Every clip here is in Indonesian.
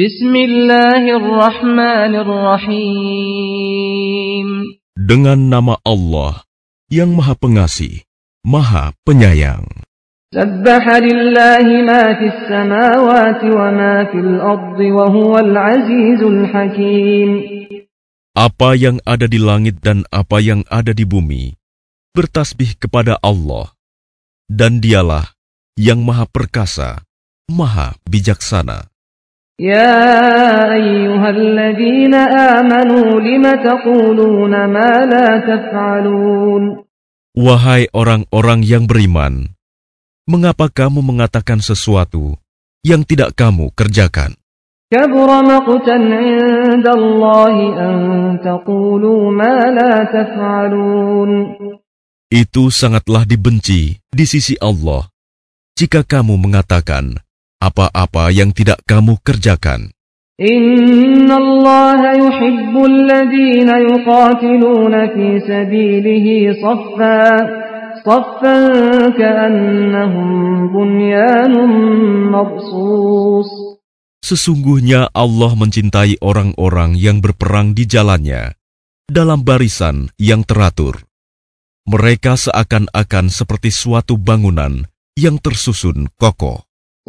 Bismillahirrahmanirrahim. Dengan nama Allah yang Maha Pengasih, Maha Penyayang. Apa yang ada di langit dan apa yang ada di bumi bertasbih kepada Allah dan dialah yang maha perkasa, maha bijaksana. يا أيها الذين آمنوا لم تقولون ما لا تفعلون Wahai orang-orang yang beriman, mengapa kamu mengatakan sesuatu yang tidak kamu kerjakan? كبر مقتا عند الله أن تقولوا ما لا تفعلون Itu sangatlah dibenci di sisi Allah jika kamu mengatakan apa-apa yang tidak kamu kerjakan. Inna Allah yuhibbul yuqatiluna fi sabilihi ka'annahum bunyanun. Sesungguhnya Allah mencintai orang-orang yang berperang di jalannya dalam barisan yang teratur. Mereka seakan-akan seperti suatu bangunan yang tersusun kokoh.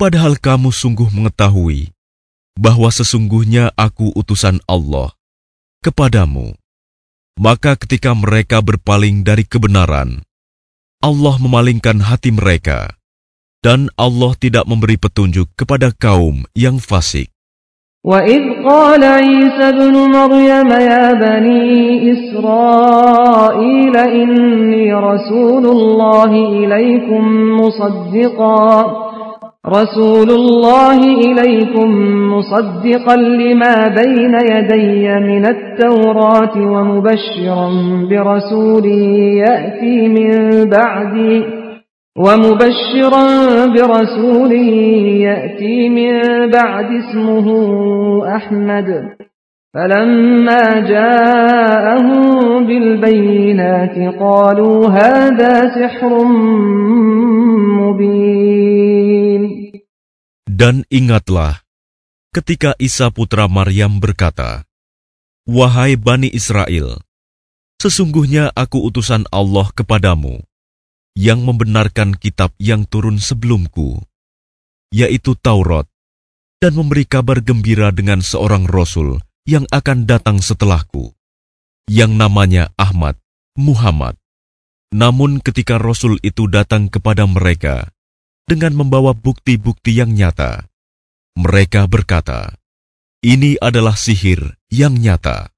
Padahal kamu sungguh mengetahui bahwa sesungguhnya aku utusan Allah kepadamu. Maka ketika mereka berpaling dari kebenaran, Allah memalingkan hati mereka, dan Allah tidak memberi petunjuk kepada kaum yang fasik. وإذ قال عيسى ابن مريم يا بني إسرائيل إني رسول الله إليكم مصدقا رسول الله إليكم مصدقا لما بين يدي من التوراة ومبشرا برسول يأتي من بعدي ومبشرا برسول يأتي من بعد اسمه أحمد. فلما جاءهم بالبينات قالوا هذا سحر مبين. Dan ingatlah, ketika Isa putra Maryam berkata, Wahai Bani Israel, sesungguhnya aku utusan Allah kepadamu, yang membenarkan kitab yang turun sebelumku, yaitu Taurat, dan memberi kabar gembira dengan seorang Rasul yang akan datang setelahku, yang namanya Ahmad, Muhammad. Namun ketika Rasul itu datang kepada mereka dengan membawa bukti-bukti yang nyata, mereka berkata, ini adalah sihir yang nyata.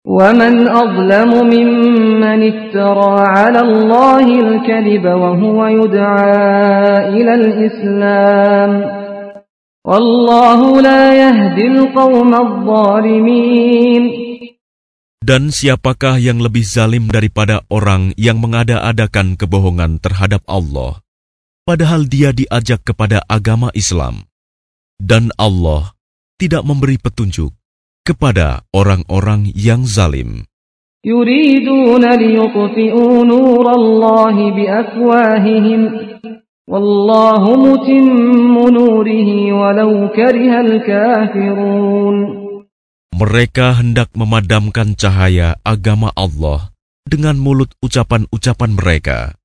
ومن أظلم ممن افترى على الله الكذب وهو يدعى إلى الإسلام والله لا يهدي القوم الظالمين Dan siapakah yang lebih zalim daripada orang yang mengada-adakan kebohongan terhadap Allah, padahal dia diajak kepada agama Islam, dan Allah tidak memberi petunjuk kepada orang-orang yang zalim. يريدون ليطفئوا نور الله بأفواههم والله متم نوره ولو كره الكافرون Mereka hendak memadamkan cahaya agama Allah dengan mulut ucapan-ucapan mereka.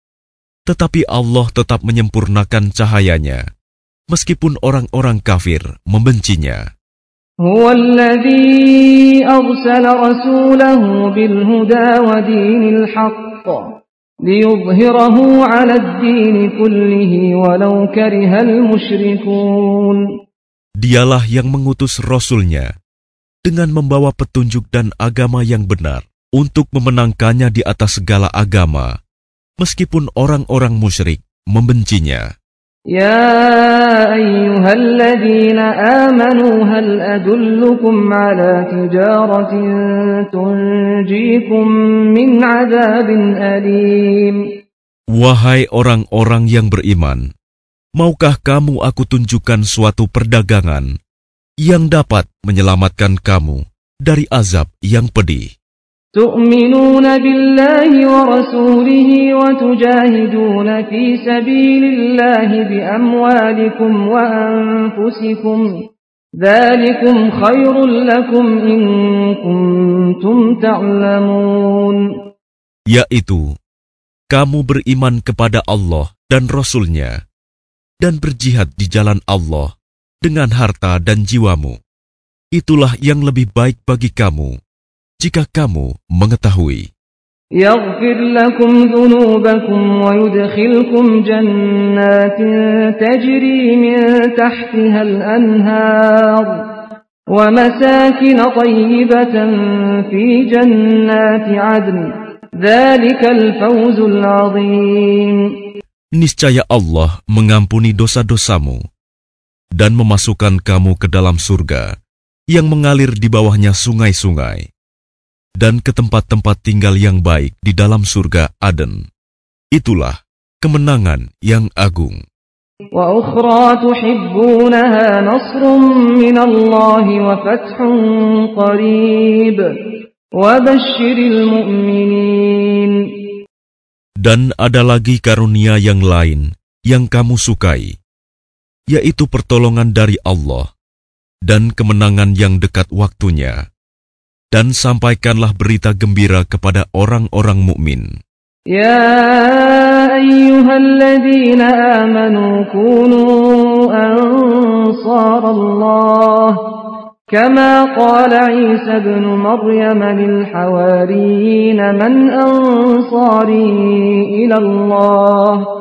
Tetapi Allah tetap menyempurnakan cahayanya, meskipun orang-orang kafir membencinya. هو الذي أرسل رسوله بالهدى ودين الحق ليظهره على الدين كله ولو كره المشركون Dialah yang mengutus Rasulnya dengan membawa petunjuk dan agama yang benar untuk memenangkannya di atas segala agama, meskipun orang-orang musyrik membencinya. يا أيها الذين آمنوا هل أدلكم على تجارة تنجيكم من عذاب أليم Wahai orang-orang yang beriman, maukah kamu aku tunjukkan suatu perdagangan yang dapat menyelamatkan kamu dari azab yang pedih? تؤمنون بالله ورسوله وتجاهدون في سبيل الله بأموالكم وأنفسكم ذلكم خير لكم إن كنتم تعلمون Yaitu, kamu beriman kepada Allah dan Rasul-Nya dan berjihad di jalan Allah dengan harta dan jiwamu. Itulah yang lebih baik bagi kamu jika kamu mengetahui. يغفر لكم ذنوبكم ويدخلكم جنات تجري من تحتها الأنهار ومساكن طيبة في جنات عدن ذلك الفوز العظيم Niscaya Allah mengampuni dosa-dosamu dan memasukkan kamu ke dalam surga yang mengalir di bawahnya sungai-sungai dan ke tempat-tempat tinggal yang baik di dalam surga Aden. Itulah kemenangan yang agung. Dan ada lagi karunia yang lain yang kamu sukai, yaitu pertolongan dari Allah dan kemenangan yang dekat waktunya dan sampaikanlah berita gembira kepada orang-orang mukmin. Ya ayyuhalladzina amanu kunu ansarallah kama qala Isa ibn Maryam lil hawariyin man ansari ila Allah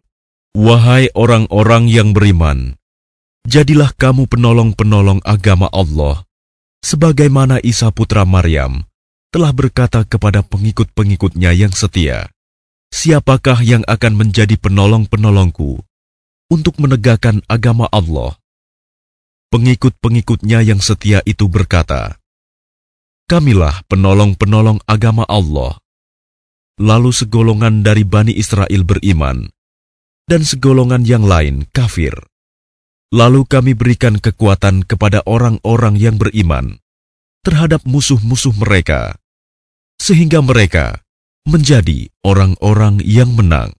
Wahai orang-orang yang beriman, jadilah kamu penolong-penolong agama Allah, sebagaimana Isa putra Maryam telah berkata kepada pengikut-pengikutnya yang setia, Siapakah yang akan menjadi penolong-penolongku untuk menegakkan agama Allah? Pengikut-pengikutnya yang setia itu berkata, Kamilah penolong-penolong agama Allah. Lalu segolongan dari Bani Israel beriman, dan segolongan yang lain kafir. Lalu kami berikan kekuatan kepada orang-orang yang beriman terhadap musuh-musuh mereka, sehingga mereka menjadi orang-orang yang menang.